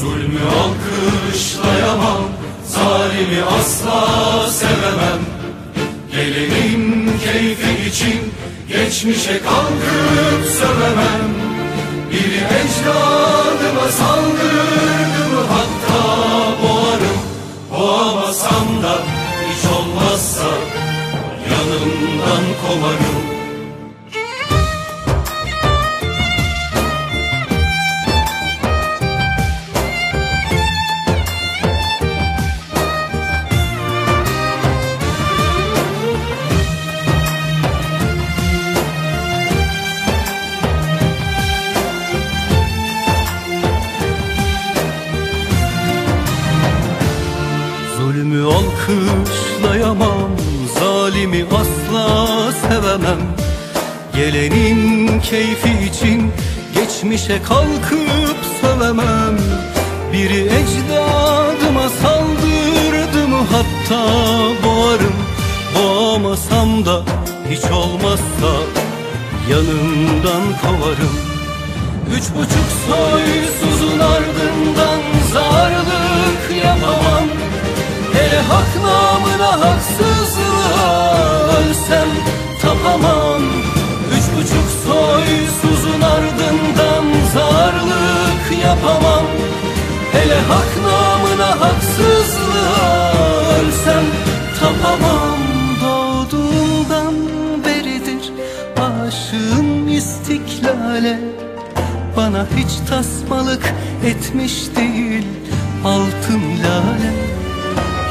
Zulmü alkışlayamam Zalimi asla sevemem. Gelenin keyfi için Geçmişe kalkıp sövemem. Biri ecdadıma saldırdı mı Hatta boğarım Boğamasam da hiç olmazsa Yanımdan kovarım alkışlayamam Zalimi asla sevemem. Gelenin keyfi için Geçmişe kalkıp sövemem. Biri ecdadıma saldırdı mı Hatta boğarım. Boğamasam da hiç olmazsa Yanımdan kovarım. Üç buçuk soysuzun ardından Zarlık yapamam Hele hak namına haksızlığa ölsem tapamam. Üç buçuk soysuzun ardından zarlık yapamam. Hele hak namına haksızlığa ölsem tapamam. Doğduğumdan beridir aşığım istiklale. Bana hiç tasmalık etmiş değil altın lale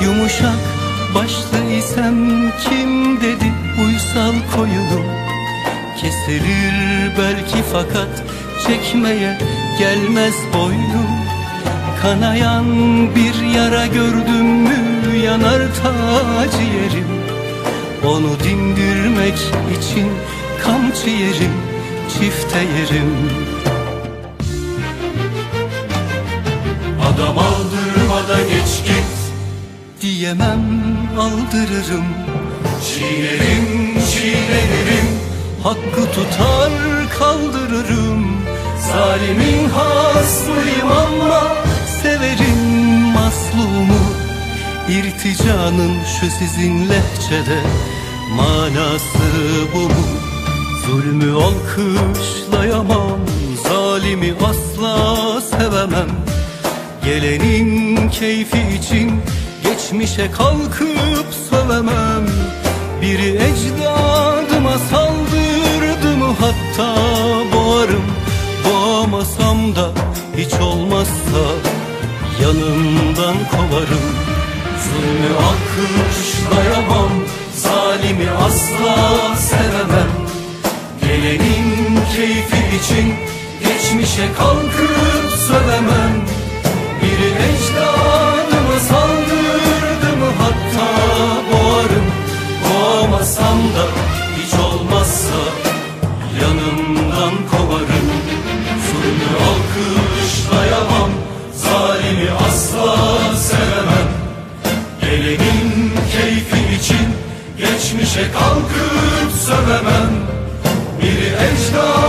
Yumuşak başlı isem kim dedi uysal koyunum Kesilir belki fakat çekmeye gelmez boynum Kanayan bir yara gördüm mü yanar ta ciğerim Onu dindirmek için kamçı yerim çifte yerim Diyemem aldırırım. Çiğnerim çiğnenirim Hakkı tutar kaldırırım. Zalimin hasmıyım ama Severim maslumu. İrticanın şu sizin lehçede Manası bu mu? Zulmü alkışlayamam Zalimi asla sevemem. Gelenin keyfi için Geçmişe kalkıp sövemem Biri ecdadıma saldırdı mı hatta boğarım. Boğamasam da hiç olmazsa yanımdan kovarım. Zulmü alkışlayamam Zalimi asla sevemem. Gelenin keyfi için Geçmişe kalkıp geçmişe kalkıp sövemem Biri ecdat